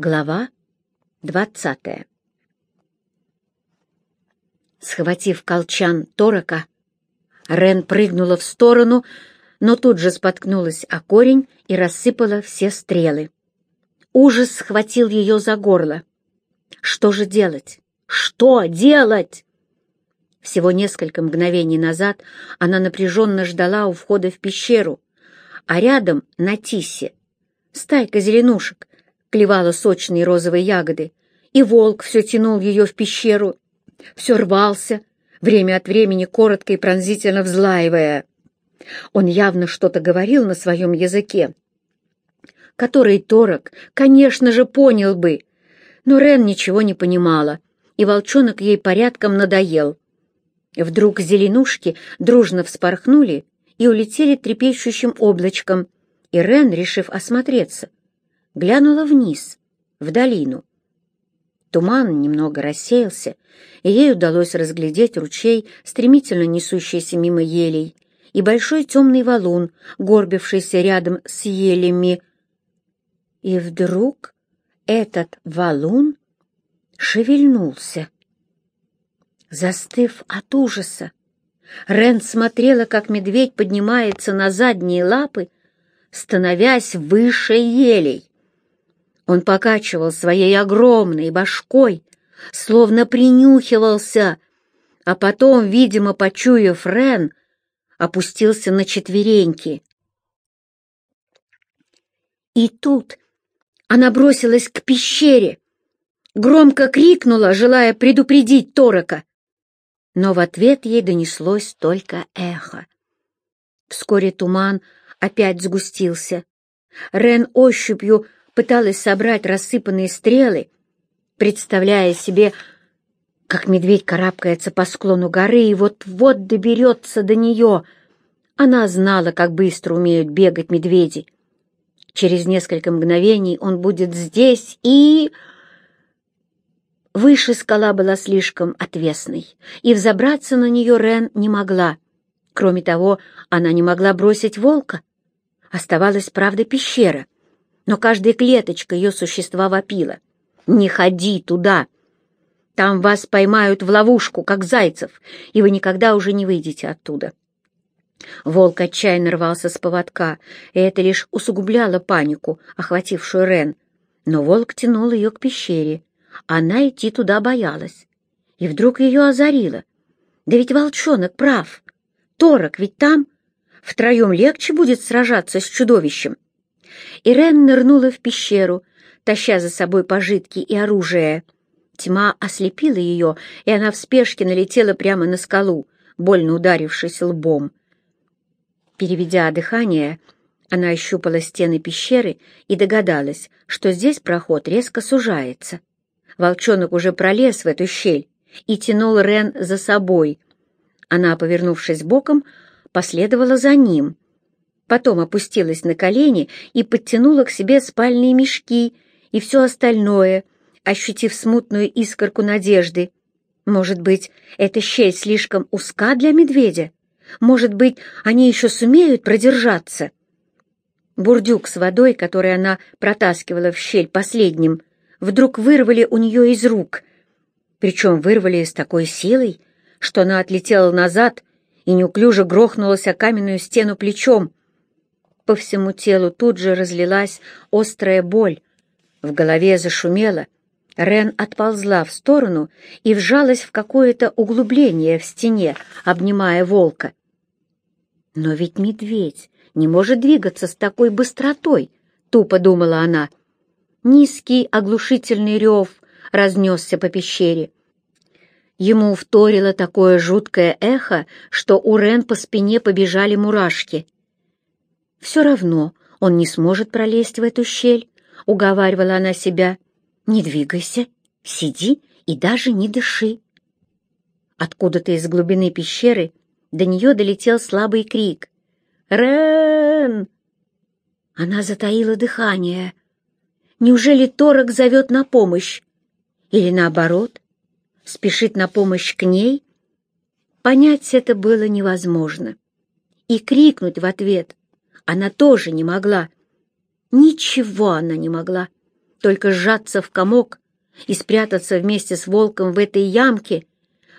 Глава двадцатая Схватив колчан Торока, Рен прыгнула в сторону, но тут же споткнулась о корень и рассыпала все стрелы. Ужас схватил ее за горло. Что же делать? Что делать? Всего несколько мгновений назад она напряженно ждала у входа в пещеру, а рядом на тисе стайка зеленушек клевала сочные розовые ягоды, и волк все тянул ее в пещеру, все рвался, время от времени коротко и пронзительно взлаивая. Он явно что-то говорил на своем языке, который Торок, конечно же, понял бы, но Рен ничего не понимала, и волчонок ей порядком надоел. Вдруг зеленушки дружно вспорхнули и улетели трепещущим облачком, и Рен, решив осмотреться, глянула вниз, в долину. Туман немного рассеялся, и ей удалось разглядеть ручей, стремительно несущийся мимо елей, и большой темный валун, горбившийся рядом с елями. И вдруг этот валун шевельнулся. Застыв от ужаса, Рен смотрела, как медведь поднимается на задние лапы, становясь выше елей. Он покачивал своей огромной башкой, словно принюхивался, а потом, видимо, почуяв Рен, опустился на четвереньки. И тут она бросилась к пещере, громко крикнула, желая предупредить Торока, но в ответ ей донеслось только эхо. Вскоре туман опять сгустился. Рен ощупью пыталась собрать рассыпанные стрелы, представляя себе, как медведь карабкается по склону горы и вот-вот доберется до нее. Она знала, как быстро умеют бегать медведи. Через несколько мгновений он будет здесь и... Выше скала была слишком отвесной, и взобраться на нее Рен не могла. Кроме того, она не могла бросить волка. Оставалась, правда, пещера — но каждая клеточка ее существа вопила. «Не ходи туда! Там вас поймают в ловушку, как зайцев, и вы никогда уже не выйдете оттуда». Волк отчаянно рвался с поводка, и это лишь усугубляло панику, охватившую Рен. Но волк тянул ее к пещере. Она идти туда боялась. И вдруг ее озарило. Да ведь волчонок прав. Торок ведь там. Втроем легче будет сражаться с чудовищем. Ирен нырнула в пещеру, таща за собой пожитки и оружие. Тьма ослепила ее, и она в спешке налетела прямо на скалу, больно ударившись лбом. Переведя дыхание, она ощупала стены пещеры и догадалась, что здесь проход резко сужается. Волчонок уже пролез в эту щель и тянул Рен за собой. Она, повернувшись боком, последовала за ним — потом опустилась на колени и подтянула к себе спальные мешки и все остальное, ощутив смутную искорку надежды. Может быть, эта щель слишком узка для медведя? Может быть, они еще сумеют продержаться? Бурдюк с водой, который она протаскивала в щель последним, вдруг вырвали у нее из рук. Причем вырвали с такой силой, что она отлетела назад и неуклюже грохнулась о каменную стену плечом. По всему телу тут же разлилась острая боль. В голове зашумело. Рен отползла в сторону и вжалась в какое-то углубление в стене, обнимая волка. «Но ведь медведь не может двигаться с такой быстротой», — тупо думала она. Низкий оглушительный рев разнесся по пещере. Ему вторило такое жуткое эхо, что у Рен по спине побежали мурашки — все равно он не сможет пролезть в эту щель, — уговаривала она себя. Не двигайся, сиди и даже не дыши. Откуда-то из глубины пещеры до нее долетел слабый крик. «Рен!» Она затаила дыхание. Неужели Торок зовет на помощь? Или наоборот, спешит на помощь к ней? Понять это было невозможно. И крикнуть в ответ она тоже не могла. Ничего она не могла. только сжаться в комок и спрятаться вместе с волком в этой ямке,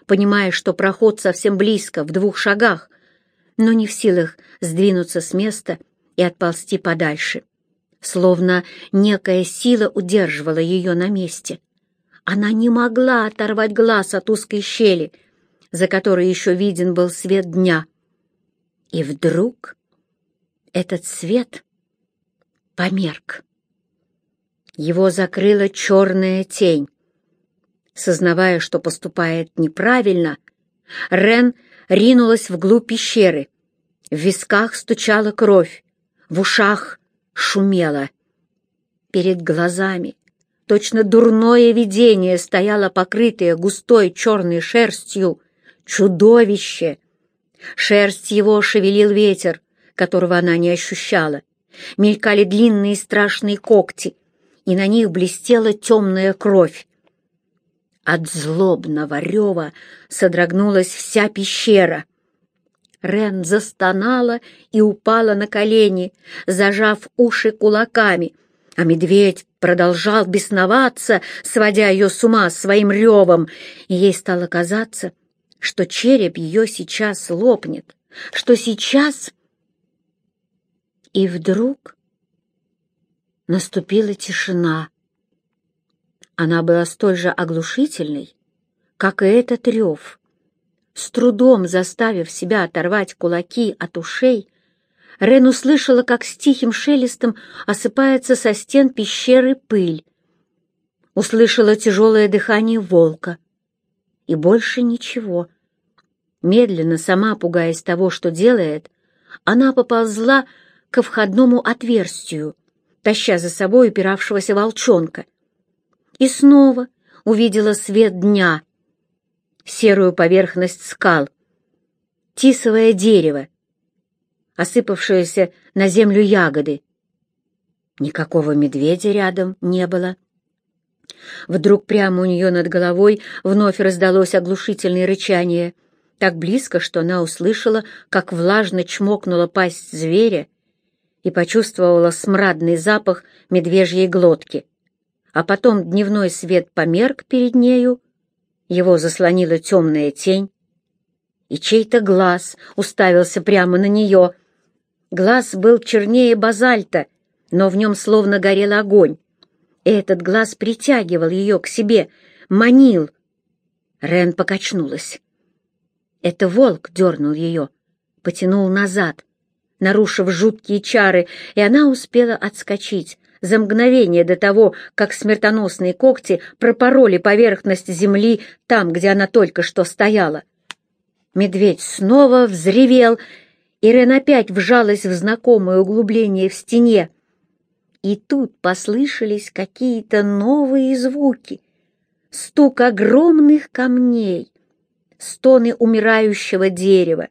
понимая, что проход совсем близко, в двух шагах, но не в силах сдвинуться с места и отползти подальше. Словно некая сила удерживала ее на месте. Она не могла оторвать глаз от узкой щели, за которой еще виден был свет дня. И вдруг этот свет померк. Его закрыла черная тень. Сознавая, что поступает неправильно, Рен ринулась вглубь пещеры. В висках стучала кровь, в ушах шумело. Перед глазами, точно дурное видение, стояло покрытое густой черной шерстью чудовище. Шерсть его шевелил ветер, которого она не ощущала. Мелькали длинные страшные когти, и на них блестела темная кровь. От злобного рева содрогнулась вся пещера. Рен застонала и упала на колени, зажав уши кулаками, а медведь продолжал бесноваться, сводя ее с ума своим ревом, и ей стало казаться, что череп ее сейчас лопнет, что сейчас... И вдруг наступила тишина. Она была столь же оглушительной, как и этот рев. С трудом заставив себя оторвать кулаки от ушей, Рен услышала, как с тихим шелестом осыпается со стен пещеры пыль. Услышала тяжелое дыхание волка. И больше ничего. Медленно, сама пугаясь того, что делает, она поползла ко входному отверстию, таща за собой упиравшегося волчонка. И снова увидела свет дня, серую поверхность скал, тисовое дерево, осыпавшиеся на землю ягоды. Никакого медведя рядом не было. Вдруг прямо у нее над головой вновь раздалось оглушительное рычание, так близко, что она услышала, как влажно чмокнула пасть зверя и почувствовала смрадный запах медвежьей глотки. А потом дневной свет померк перед нею, его заслонила темная тень, и чей-то глаз уставился прямо на нее. Глаз был чернее базальта, но в нем словно горел огонь. И этот глаз притягивал ее к себе, манил. Рен покачнулась. Это волк дернул ее, потянул назад, нарушив жуткие чары, и она успела отскочить за мгновение до того, как смертоносные когти пропороли поверхность земли там, где она только что стояла. Медведь снова взревел, и Рен опять вжалась в знакомое углубление в стене. И тут послышались какие-то новые звуки. Стук огромных камней, стоны умирающего дерева,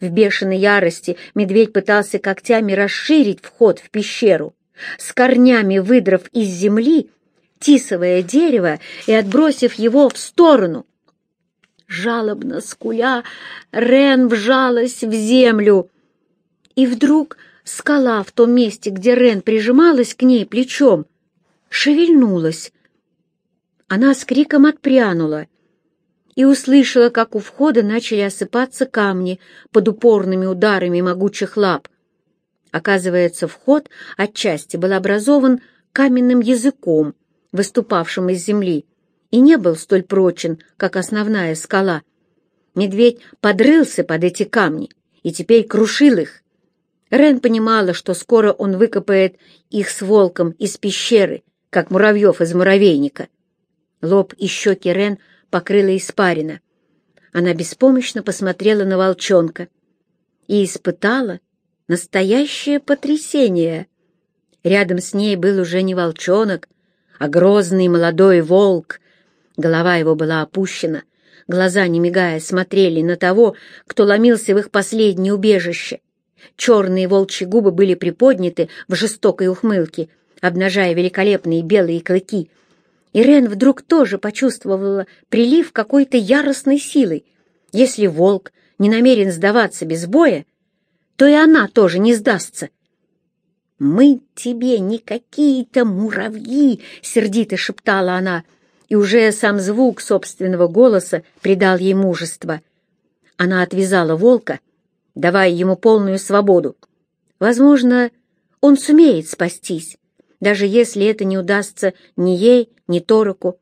в бешеной ярости медведь пытался когтями расширить вход в пещеру, с корнями выдрав из земли тисовое дерево и отбросив его в сторону. Жалобно скуля, Рен вжалась в землю. И вдруг скала в том месте, где Рен прижималась к ней плечом, шевельнулась. Она с криком отпрянула и услышала, как у входа начали осыпаться камни под упорными ударами могучих лап. Оказывается, вход отчасти был образован каменным языком, выступавшим из земли, и не был столь прочен, как основная скала. Медведь подрылся под эти камни и теперь крушил их. Рен понимала, что скоро он выкопает их с волком из пещеры, как муравьев из муравейника. Лоб и щеки Рен — покрыла испарина. Она беспомощно посмотрела на волчонка и испытала настоящее потрясение. Рядом с ней был уже не волчонок, а грозный молодой волк. Голова его была опущена, глаза, не мигая, смотрели на того, кто ломился в их последнее убежище. Черные волчьи губы были приподняты в жестокой ухмылке, обнажая великолепные белые клыки — Ирен вдруг тоже почувствовала прилив какой-то яростной силы. Если волк не намерен сдаваться без боя, то и она тоже не сдастся. «Мы тебе не какие-то муравьи!» — сердито шептала она, и уже сам звук собственного голоса придал ей мужество. Она отвязала волка, давая ему полную свободу. Возможно, он сумеет спастись, даже если это не удастся ни ей, ни Тороку.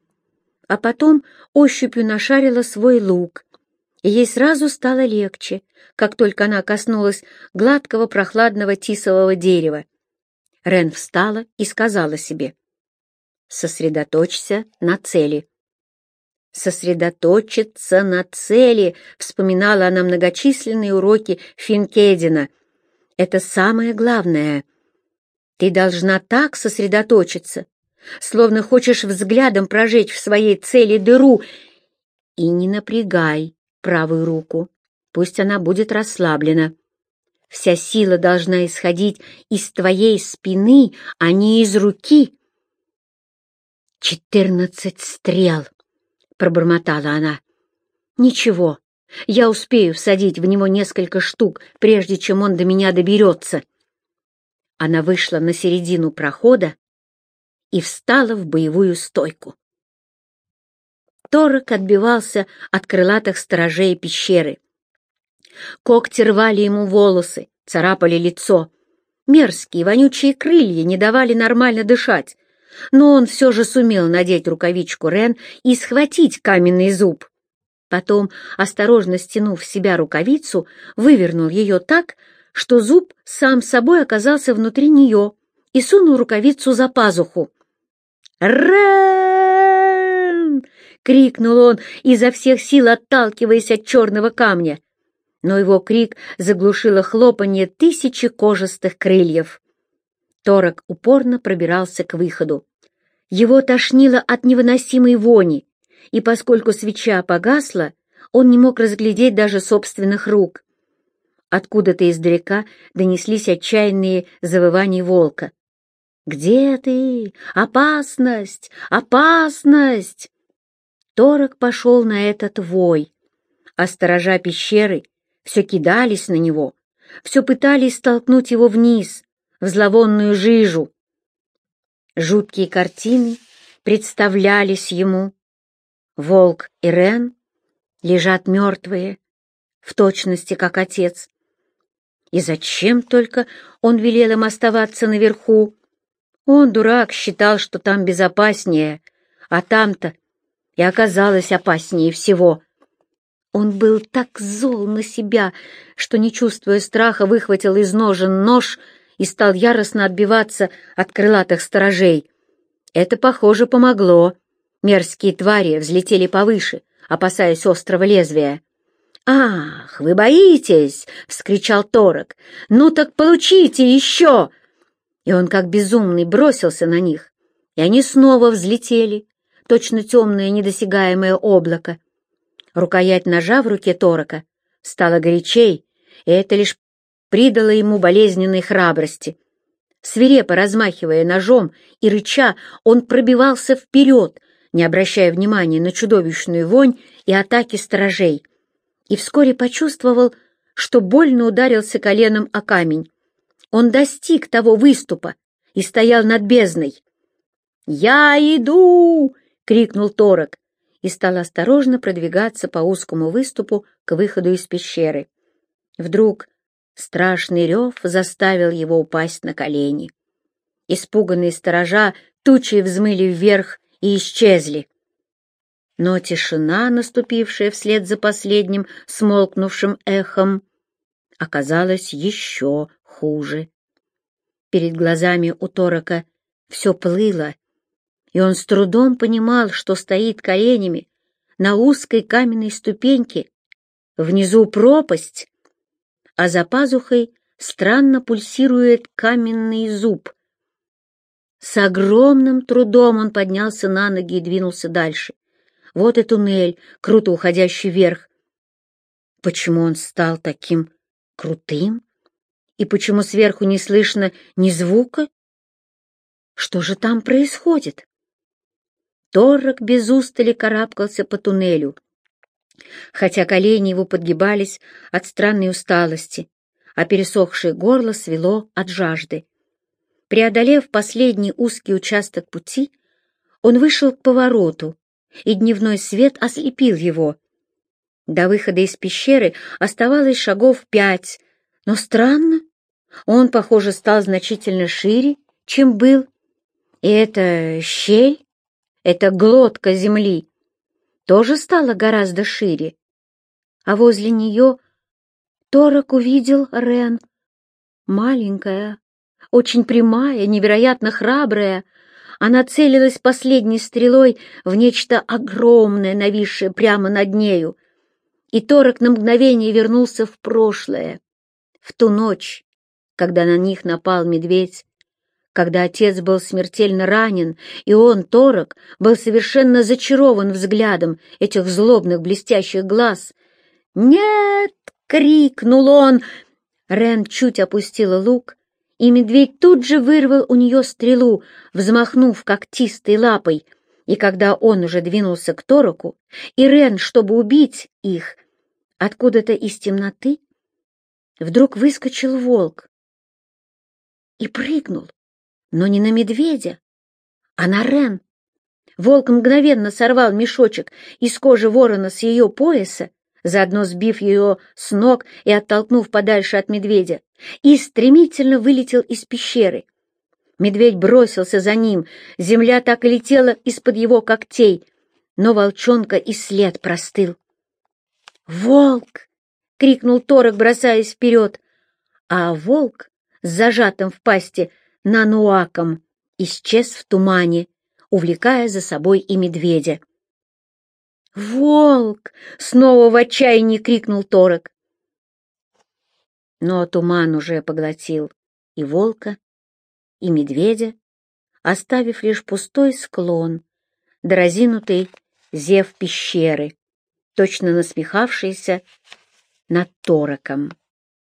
А потом ощупью нашарила свой лук, и ей сразу стало легче, как только она коснулась гладкого прохладного тисового дерева. Рен встала и сказала себе, «Сосредоточься на цели». «Сосредоточиться на цели», — вспоминала она многочисленные уроки Финкедина. «Это самое главное. Ты должна так сосредоточиться, словно хочешь взглядом прожечь в своей цели дыру, и не напрягай правую руку, пусть она будет расслаблена. Вся сила должна исходить из твоей спины, а не из руки. «Четырнадцать стрел!» — пробормотала она. «Ничего, я успею всадить в него несколько штук, прежде чем он до меня доберется». Она вышла на середину прохода и встала в боевую стойку. Торок отбивался от крылатых сторожей пещеры. Когти рвали ему волосы, царапали лицо. Мерзкие, вонючие крылья не давали нормально дышать, но он все же сумел надеть рукавичку Рен и схватить каменный зуб. Потом, осторожно стянув в себя рукавицу, вывернул ее так, что зуб сам собой оказался внутри нее и сунул рукавицу за пазуху. «Рен!» — крикнул он, изо всех сил отталкиваясь от черного камня. Но его крик заглушило хлопанье тысячи кожистых крыльев. Торок упорно пробирался к выходу. Его тошнило от невыносимой вони, и поскольку свеча погасла, он не мог разглядеть даже собственных рук. Откуда-то издалека донеслись отчаянные завывания волка. «Где ты? Опасность! Опасность!» Торок пошел на этот вой, а сторожа пещеры все кидались на него, все пытались столкнуть его вниз, в зловонную жижу. Жуткие картины представлялись ему. Волк и Рен лежат мертвые, в точности как отец. И зачем только он велел им оставаться наверху? Он, дурак, считал, что там безопаснее, а там-то и оказалось опаснее всего. Он был так зол на себя, что, не чувствуя страха, выхватил из ножен нож и стал яростно отбиваться от крылатых сторожей. Это, похоже, помогло. Мерзкие твари взлетели повыше, опасаясь острого лезвия. «Ах, вы боитесь!» — вскричал Торок. «Ну так получите еще!» И он как безумный бросился на них, и они снова взлетели, точно темное недосягаемое облако. Рукоять ножа в руке Торока стала горячей, и это лишь придало ему болезненной храбрости. Свирепо размахивая ножом и рыча, он пробивался вперед, не обращая внимания на чудовищную вонь и атаки сторожей и вскоре почувствовал, что больно ударился коленом о камень. Он достиг того выступа и стоял над бездной. «Я иду!» — крикнул Торок и стал осторожно продвигаться по узкому выступу к выходу из пещеры. Вдруг страшный рев заставил его упасть на колени. Испуганные сторожа тучи взмыли вверх и исчезли. Но тишина, наступившая вслед за последним смолкнувшим эхом, оказалась еще хуже. Перед глазами у Торока все плыло, и он с трудом понимал, что стоит коленями на узкой каменной ступеньке, внизу пропасть, а за пазухой странно пульсирует каменный зуб. С огромным трудом он поднялся на ноги и двинулся дальше. Вот и туннель, круто уходящий вверх. Почему он стал таким крутым? И почему сверху не слышно ни звука? Что же там происходит? Торрок без устали карабкался по туннелю, хотя колени его подгибались от странной усталости, а пересохшее горло свело от жажды. Преодолев последний узкий участок пути, он вышел к повороту, и дневной свет ослепил его. До выхода из пещеры оставалось шагов пять, но странно, он, похоже, стал значительно шире, чем был. И эта щель, эта глотка земли, тоже стала гораздо шире. А возле нее Торок увидел Рен. Маленькая, очень прямая, невероятно храбрая, она целилась последней стрелой в нечто огромное, нависшее прямо над нею. И Торок на мгновение вернулся в прошлое, в ту ночь, когда на них напал медведь, когда отец был смертельно ранен, и он, Торок, был совершенно зачарован взглядом этих злобных блестящих глаз. «Нет!» — крикнул он. Рен чуть опустила лук, и медведь тут же вырвал у нее стрелу, взмахнув когтистой лапой, и когда он уже двинулся к Тороку, и Рен, чтобы убить их, откуда-то из темноты вдруг выскочил волк и прыгнул, но не на медведя, а на Рен. Волк мгновенно сорвал мешочек из кожи ворона с ее пояса, заодно сбив ее с ног и оттолкнув подальше от медведя, и стремительно вылетел из пещеры. Медведь бросился за ним, земля так и летела из-под его когтей, но волчонка и след простыл. «Волк!» — крикнул Торок, бросаясь вперед, а волк с зажатым в пасти нануаком исчез в тумане, увлекая за собой и медведя. «Волк!» — снова в отчаянии крикнул Торок. Но туман уже поглотил и волка, и медведя, оставив лишь пустой склон, доразинутый зев пещеры, точно насмехавшийся над Тороком.